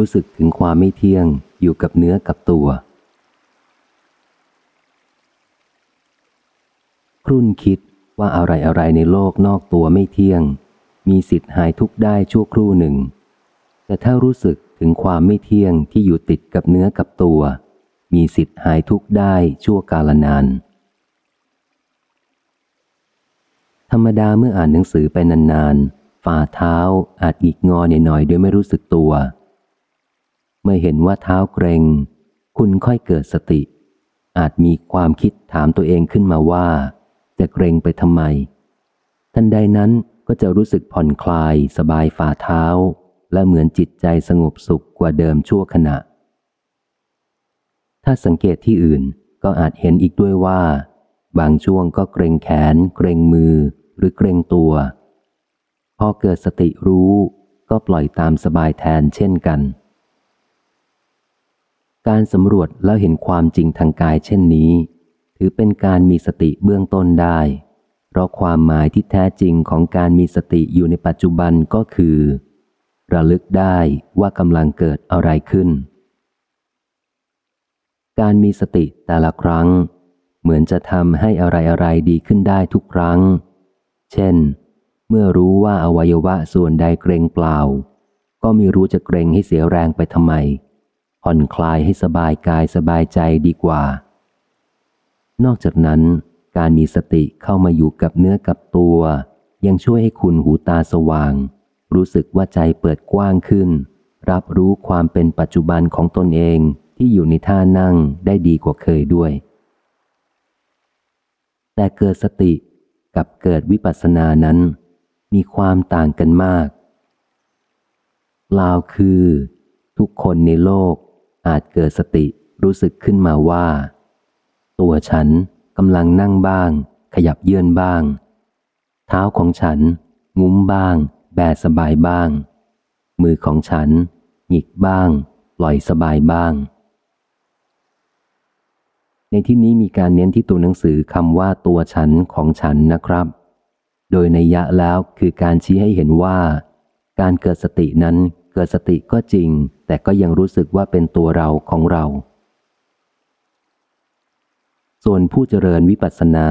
รู้สึกถึงความไม่เที่ยงอยู่กับเนื้อกับตัว ครุ่นคิดว่าอะไรอะไรในโลกนอกตัวไม่เที่ยง มีสิทธิ์หายทุกได้ชั่วครู่หนึ่ง แต่ถ้ารู้สึกถึงความไม่เที่ยงที่อยู่ติดกับเนื้อกับตัว มีสิทธิ์หายทุกได้ชั่วกาลนานธรรมดาเมื่ออ่านหนังสือไปนานๆ ฝ่าเท้าอาจหงิกงอหน่อยๆโดยไม่รู้สึกตัว เมื่อเห็นว่าเท้าเกรง คุณค่อยเกิดสติ อาจมีความคิดถามตัวเองขึ้นมาว่า จะเกรงไปทำไม ทันใดนั้นก็จะรู้สึกผ่อนคลายสบายฝ่าเท้า และเหมือนจิตใจสงบสุขกว่าเดิมชั่วขณะ ถ้าสังเกตที่อื่นก็อาจเห็นอีกด้วยว่า บางช่วงก็เกรงแขน เกรงมือ หรือเกรงตัว พอเกิดสติรู้ ก็ปล่อยตามสบายแทนเช่นกัน การสำรวจแล้วเห็นความจริงทางกายเช่นนี้ ถือเป็นการมีสติเบื้องต้นได้ เพราะความหมายที่แท้จริงของการมีสติอยู่ในปัจจุบันก็คือ ระลึกได้ว่ากำลังเกิดอะไรขึ้น การมีสติแต่ละครั้ง เหมือนจะทำให้อะไรอะไรดีขึ้นได้ทุกครั้ง เช่น เมื่อรู้ว่าอวัยวะส่วนใดเกรงเปล่า ก็ไม่รู้จะเกรงให้เสียแรงไปทำไม ผ่อนคลายให้สบายกายสบายใจดีกว่า นอกจากนั้น การมีสติเข้ามาอยู่กับเนื้อกับตัว ยังช่วยให้คุณหูตาสว่าง รู้สึกว่าใจเปิดกว้างขึ้น รับรู้ความเป็นปัจจุบันของตนเองที่อยู่ในท่านั่งได้ดีกว่าเคยด้วย แต่เกิดสติกับเกิดวิปัสสนานั้น มีความต่างกันมากลาวคือ ทุกคนในโลก อาจเกิดสติรู้สึกขึ้นมาว่า ตัวฉันกำลังนั่งบ้าง ขยับเยื่อนบ้าง เท้าของฉัน งุ้มบ้าง แบสบายบ้าง มือของฉันหงิกบ้าง ปล่อยสบายบ้าง ในที่นี้มีการเน้นที่ตัวหนังสือคำว่าตัวฉันของฉันนะครับ โดยในยะแล้วคือการชี้ให้เห็นว่า การเกิดสตินั้น เกิดสติก็จริง แต่ก็ยังรู้สึกว่าเป็นตัวเราของเรา ส่วนผู้เจริญวิปัสสนา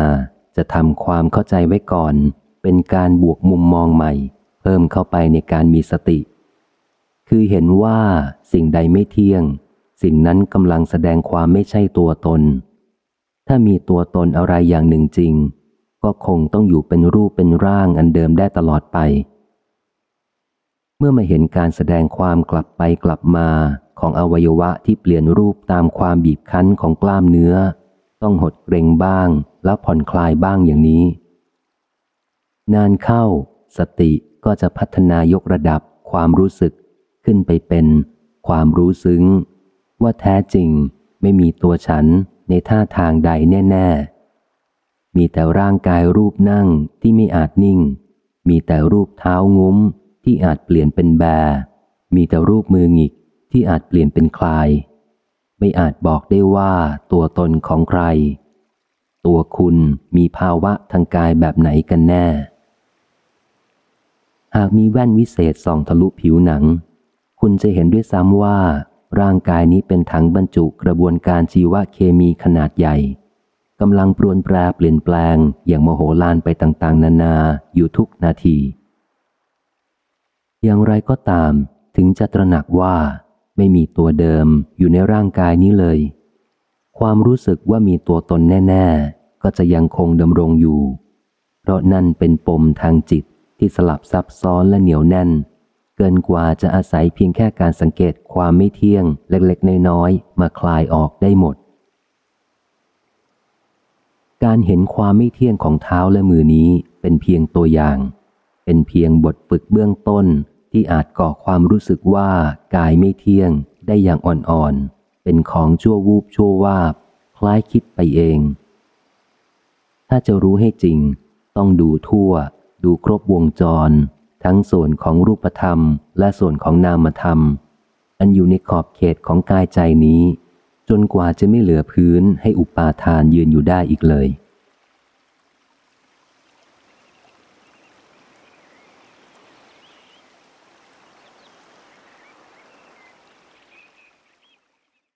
จะทำความเข้าใจไว้ก่อน เป็นการบวกมุมมองใหม่ เพิ่มเข้าไปในการมีสติ คือเห็นว่าสิ่งใดไม่เที่ยง สิ่งนั้นกำลังแสดงความไม่ใช่ตัวตน ถ้ามีตัวตนอะไรอย่างหนึ่งจริง ก็คงต้องอยู่เป็นรูปเป็นร่างอันเดิมได้ตลอดไป เมื่อมาเห็นการแสดงความกลับไปกลับมาของอวัยวะที่เปลี่ยนรูปตามความบีบคั้นของกล้ามเนื้อ ต้องหดเกรงบ้างแล้วผ่อนคลายบ้างอย่างนี้ นานเข้า สติก็จะพัฒนายกระดับความรู้สึกขึ้นไปเป็น ความรู้ซึ้ง ว่าแท้จริงไม่มีตัวฉันในท่าทางใดแน่ ๆ มีแต่ร่างกายรูปนั่งที่ไม่อาจนิ่ง มีแต่รูปเท้างุ้ม ที่อาจเปลี่ยนเป็นแบ มีแต่รูปมือหงิกที่อาจเปลี่ยนเป็นคลาย ไม่อาจบอกได้ว่าตัวตนของใคร ตัวคุณมีภาวะทางกายแบบไหนกันแน่ หากมีแว่นวิเศษส่องทะลุผิวหนัง คุณจะเห็นด้วยซ้ำว่า ร่างกายนี้เป็นถังบรรจุกระบวนการชีวเคมีขนาดใหญ่กำลังปรวนแปรเปลี่ยนแปลงอย่างโมโหลานไปต่างๆ นานาอยู่ทุกนาที อย่างไรก็ตามถึงจะตระหนักว่าไม่มีตัวเดิมอยู่ในร่างกายนี้เลย ความรู้สึกว่ามีตัวตนแน่ ๆ ก็จะยังคงดำรงอยู่ เพราะนั่นเป็นปมทางจิตที่สลับซับซ้อนและเหนียวแน่น เกินกว่าจะอาศัยเพียงแค่การสังเกตความไม่เที่ยงเล็กๆ น้อยๆมาคลายออกได้หมด การเห็นความไม่เที่ยงของเท้าและมือนี้เป็นเพียงตัวอย่าง เป็นเพียงบทฝึกเบื้องต้น ที่อาจก่อความรู้สึกว่ากายไม่เที่ยงได้อย่างอ่อนๆ เป็นของชั่ววูบชั่ววาบ คล้ายคิดไปเอง ถ้าจะรู้ให้จริง ต้องดูทั่ว ดูครบวงจร ทั้งส่วนของรูปธรรม และส่วนของนามธรรม อันอยู่ในขอบเขตของกายใจนี้ จนกว่าจะไม่เหลือพื้นให้อุปาทานยืนอยู่ได้อีกเลย